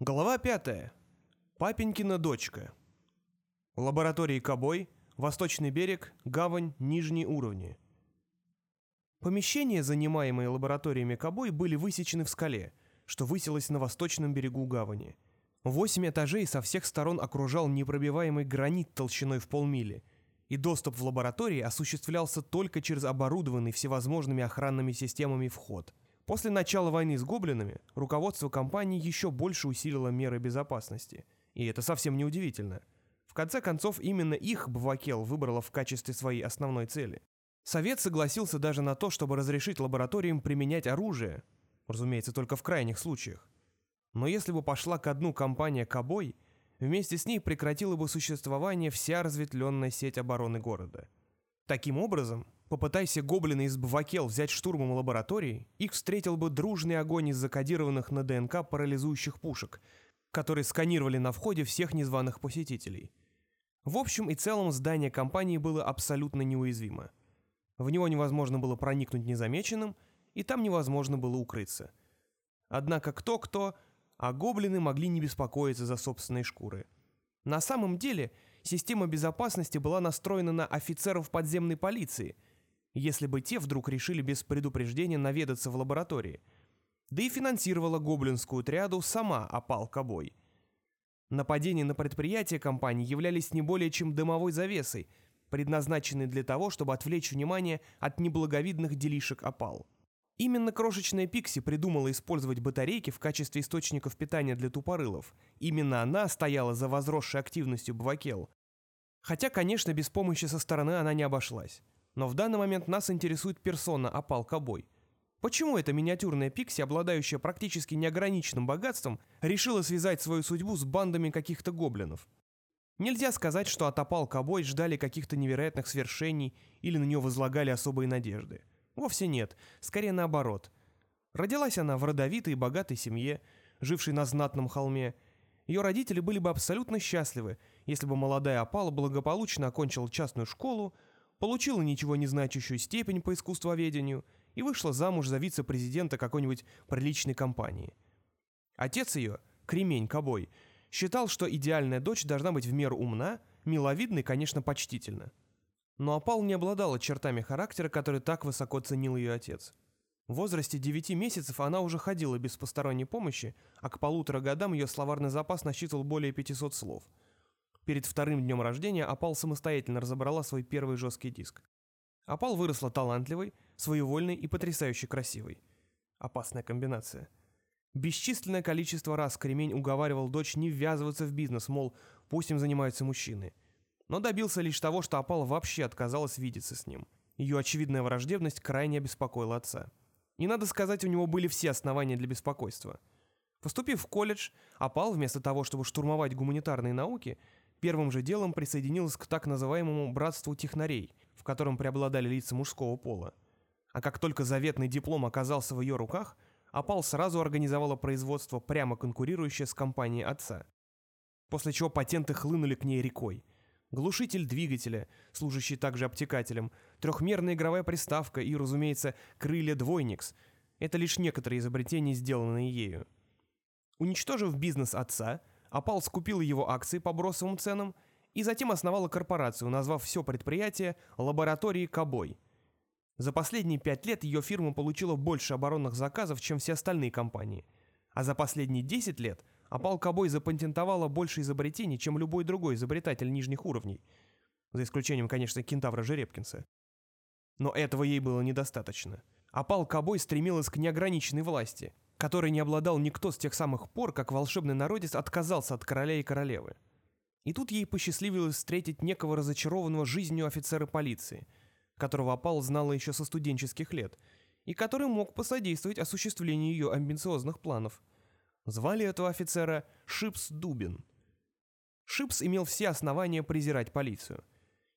Глава пятая. Папенькина дочка. Лаборатории Кобой, Восточный берег, гавань, нижние уровни. Помещения, занимаемые лабораториями Кобой, были высечены в скале, что высилось на восточном берегу гавани. Восемь этажей со всех сторон окружал непробиваемый гранит толщиной в полмили, и доступ в лаборатории осуществлялся только через оборудованный всевозможными охранными системами вход – После начала войны с гоблинами руководство компании еще больше усилило меры безопасности. И это совсем не удивительно. В конце концов, именно их Бавакел выбрала в качестве своей основной цели. Совет согласился даже на то, чтобы разрешить лабораториям применять оружие, разумеется, только в крайних случаях. Но если бы пошла ко дну компания Кобой, вместе с ней прекратила бы существование вся разветвленная сеть обороны города. Таким образом, Попытайся гоблины из Бвакел взять штурмом лаборатории, их встретил бы дружный огонь из закодированных на ДНК парализующих пушек, которые сканировали на входе всех незваных посетителей. В общем и целом здание компании было абсолютно неуязвимо. В него невозможно было проникнуть незамеченным, и там невозможно было укрыться. Однако кто-кто, а гоблины могли не беспокоиться за собственные шкуры. На самом деле, система безопасности была настроена на офицеров подземной полиции – если бы те вдруг решили без предупреждения наведаться в лаборатории. Да и финансировала гоблинскую триаду сама опал Кобой. Нападения на предприятия компании являлись не более чем дымовой завесой, предназначенной для того, чтобы отвлечь внимание от неблаговидных делишек опал. Именно крошечная Пикси придумала использовать батарейки в качестве источников питания для тупорылов. Именно она стояла за возросшей активностью Бвакел. Хотя, конечно, без помощи со стороны она не обошлась. Но в данный момент нас интересует персона Апал Кобой. Почему эта миниатюрная Пикси, обладающая практически неограниченным богатством, решила связать свою судьбу с бандами каких-то гоблинов? Нельзя сказать, что от Апал Кобой ждали каких-то невероятных свершений или на нее возлагали особые надежды. Вовсе нет, скорее наоборот. Родилась она в родовитой и богатой семье, жившей на знатном холме. Ее родители были бы абсолютно счастливы, если бы молодая Апала благополучно окончила частную школу, получила ничего не значащую степень по искусствоведению и вышла замуж за вице-президента какой-нибудь приличной компании. Отец ее, Кремень Кобой, считал, что идеальная дочь должна быть в меру умна, миловидна и, конечно, почтительна. Но Апал не обладала чертами характера, которые так высоко ценил ее отец. В возрасте 9 месяцев она уже ходила без посторонней помощи, а к полутора годам ее словарный запас насчитывал более 500 слов – Перед вторым днем рождения Апал самостоятельно разобрала свой первый жесткий диск. Апал выросла талантливой, своевольной и потрясающе красивой. Опасная комбинация. Бесчисленное количество раз Кремень уговаривал дочь не ввязываться в бизнес, мол, пусть им занимаются мужчины. Но добился лишь того, что Апал вообще отказалась видеться с ним. Ее очевидная враждебность крайне обеспокоила отца. И надо сказать, у него были все основания для беспокойства. Поступив в колледж, Апал, вместо того, чтобы штурмовать гуманитарные науки, первым же делом присоединилась к так называемому «братству технарей», в котором преобладали лица мужского пола. А как только заветный диплом оказался в ее руках, Апал сразу организовала производство, прямо конкурирующее с компанией отца. После чего патенты хлынули к ней рекой. Глушитель двигателя, служащий также обтекателем, трехмерная игровая приставка и, разумеется, крылья Двойникс — это лишь некоторые изобретения, сделанные ею. Уничтожив бизнес отца — Апал скупила его акции по бросовым ценам и затем основала корпорацию, назвав все предприятие «Лабораторией Кобой». За последние пять лет ее фирма получила больше оборонных заказов, чем все остальные компании. А за последние 10 лет Апал Кобой запатентовала больше изобретений, чем любой другой изобретатель нижних уровней. За исключением, конечно, кентавра Жеребкинса. Но этого ей было недостаточно. Апал Кобой стремилась к неограниченной власти – которой не обладал никто с тех самых пор, как волшебный народец отказался от короля и королевы. И тут ей посчастливилось встретить некого разочарованного жизнью офицера полиции, которого Апал знала еще со студенческих лет, и который мог посодействовать осуществлению ее амбициозных планов. Звали этого офицера Шипс Дубин. Шипс имел все основания презирать полицию.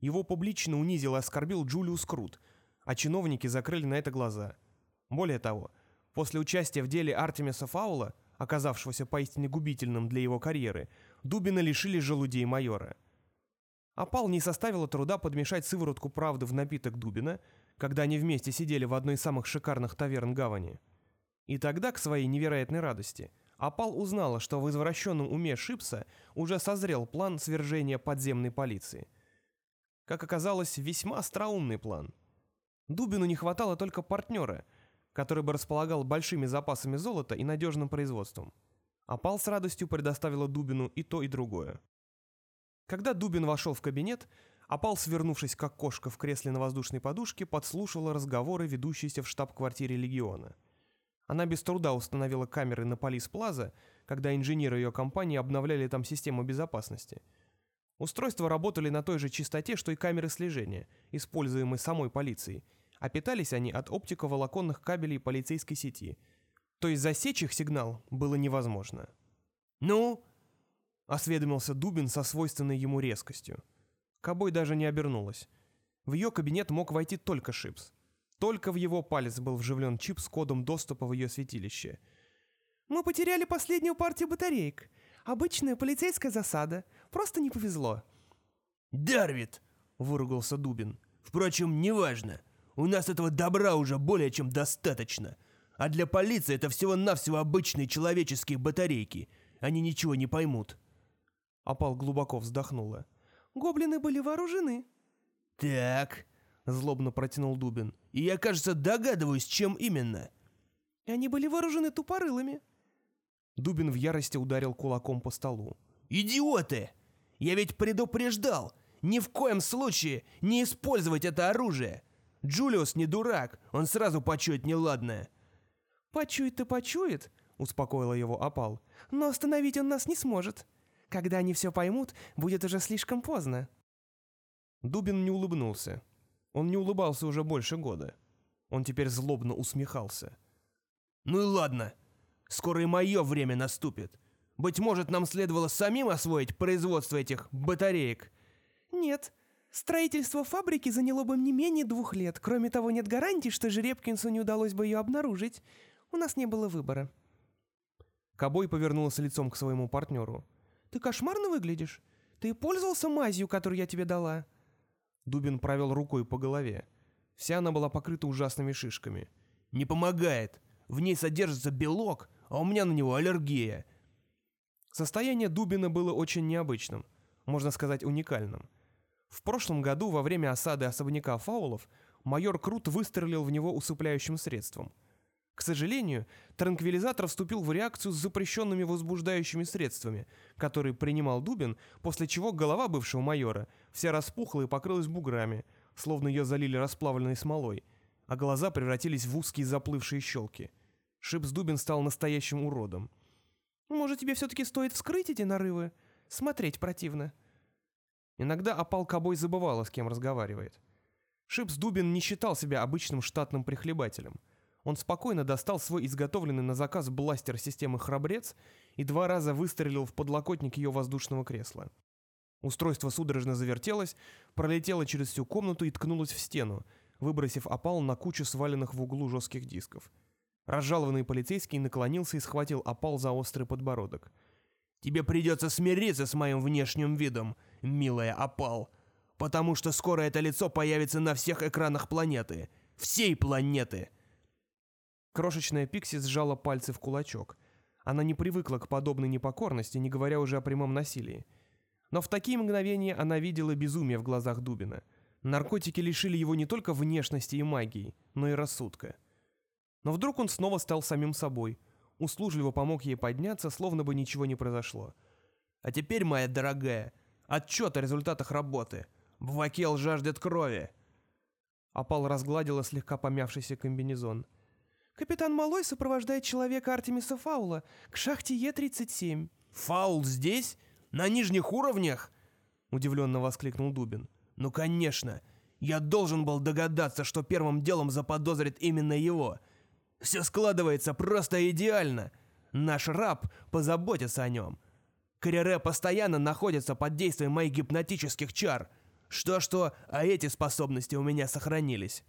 Его публично унизил и оскорбил Джулиус Крут, а чиновники закрыли на это глаза. Более того, После участия в деле Артемиса Фаула, оказавшегося поистине губительным для его карьеры, Дубина лишили желудей майора. Апал не составило труда подмешать сыворотку правды в напиток Дубина, когда они вместе сидели в одной из самых шикарных таверн гавани. И тогда, к своей невероятной радости, Апал узнала, что в извращенном уме Шипса уже созрел план свержения подземной полиции. Как оказалось, весьма остроумный план. Дубину не хватало только партнера, который бы располагал большими запасами золота и надежным производством. Апал с радостью предоставила Дубину и то, и другое. Когда Дубин вошел в кабинет, Апал, свернувшись как кошка в кресле на воздушной подушке, подслушала разговоры, ведущиеся в штаб-квартире Легиона – она без труда установила камеры на Полис Плаза, когда инженеры ее компании обновляли там систему безопасности. Устройства работали на той же частоте, что и камеры слежения, используемые самой полицией, а питались они от оптиковолоконных кабелей полицейской сети. То есть засечь их сигнал было невозможно. «Ну?» — осведомился Дубин со свойственной ему резкостью. Кобой даже не обернулась. В ее кабинет мог войти только Шипс. Только в его палец был вживлен чип с кодом доступа в ее святилище. «Мы потеряли последнюю партию батареек. Обычная полицейская засада. Просто не повезло». «Дарвит!» — выругался Дубин. «Впрочем, неважно. У нас этого добра уже более чем достаточно. А для полиции это всего-навсего обычные человеческие батарейки. Они ничего не поймут». Опал глубоко вздохнула. «Гоблины были вооружены». «Так», Злобно протянул Дубин. «И я, кажется, догадываюсь, чем именно». «Они были вооружены тупорылами». Дубин в ярости ударил кулаком по столу. «Идиоты! Я ведь предупреждал! Ни в коем случае не использовать это оружие! Джулиус не дурак, он сразу почует неладное». «Почует-то почует», — успокоила его опал. «Но остановить он нас не сможет. Когда они все поймут, будет уже слишком поздно». Дубин не улыбнулся. Он не улыбался уже больше года. Он теперь злобно усмехался. «Ну и ладно. Скоро и мое время наступит. Быть может, нам следовало самим освоить производство этих батареек?» «Нет. Строительство фабрики заняло бы не менее двух лет. Кроме того, нет гарантии, что Жеребкинсу не удалось бы ее обнаружить. У нас не было выбора». Кобой повернулся лицом к своему партнеру. «Ты кошмарно выглядишь. Ты пользовался мазью, которую я тебе дала?» Дубин провел рукой по голове. Вся она была покрыта ужасными шишками. «Не помогает. В ней содержится белок, а у меня на него аллергия». Состояние Дубина было очень необычным, можно сказать уникальным. В прошлом году во время осады особняка Фаулов майор Крут выстрелил в него усыпляющим средством – к сожалению, транквилизатор вступил в реакцию с запрещенными возбуждающими средствами, которые принимал Дубин, после чего голова бывшего майора вся распухла и покрылась буграми, словно ее залили расплавленной смолой, а глаза превратились в узкие заплывшие щелки. Шипс Дубин стал настоящим уродом. «Может, тебе все-таки стоит вскрыть эти нарывы? Смотреть противно». Иногда опал Кобой забывала, с кем разговаривает. Шипс Дубин не считал себя обычным штатным прихлебателем – он спокойно достал свой изготовленный на заказ бластер системы «Храбрец» и два раза выстрелил в подлокотник ее воздушного кресла. Устройство судорожно завертелось, пролетело через всю комнату и ткнулось в стену, выбросив опал на кучу сваленных в углу жестких дисков. Разжалованный полицейский наклонился и схватил опал за острый подбородок. «Тебе придется смириться с моим внешним видом, милая опал, потому что скоро это лицо появится на всех экранах планеты. Всей планеты!» Крошечная Пикси сжала пальцы в кулачок. Она не привыкла к подобной непокорности, не говоря уже о прямом насилии. Но в такие мгновения она видела безумие в глазах Дубина. Наркотики лишили его не только внешности и магии, но и рассудка. Но вдруг он снова стал самим собой, услужливо помог ей подняться, словно бы ничего не произошло. «А теперь, моя дорогая, отчет о результатах работы. Бвакел жаждет крови!» Апал разгладила слегка помявшийся комбинезон. Капитан Малой сопровождает человека Артемиса Фаула к шахте Е-37. «Фаул здесь? На нижних уровнях?» Удивленно воскликнул Дубин. «Ну, конечно. Я должен был догадаться, что первым делом заподозрит именно его. Все складывается просто идеально. Наш раб позаботится о нем. Карере постоянно находится под действием моих гипнотических чар. Что-что, а эти способности у меня сохранились».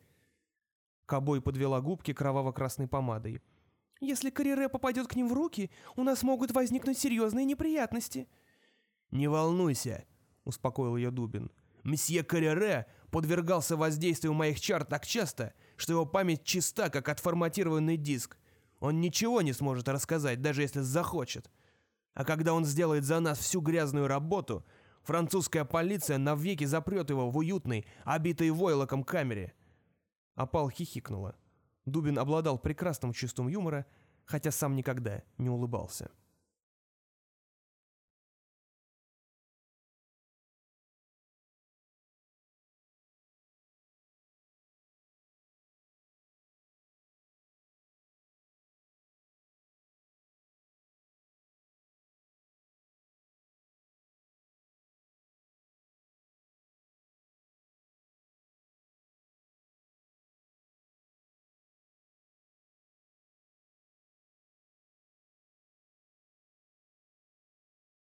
Кобой подвела губки кроваво-красной помадой. «Если Карире попадет к ним в руки, у нас могут возникнуть серьезные неприятности». «Не волнуйся», — успокоил ее Дубин. «Месье Карире подвергался воздействию моих чар так часто, что его память чиста, как отформатированный диск. Он ничего не сможет рассказать, даже если захочет. А когда он сделает за нас всю грязную работу, французская полиция навеки запрет его в уютной, обитой войлоком камере. Опал хихикнула. Дубин обладал прекрасным чувством юмора, хотя сам никогда не улыбался.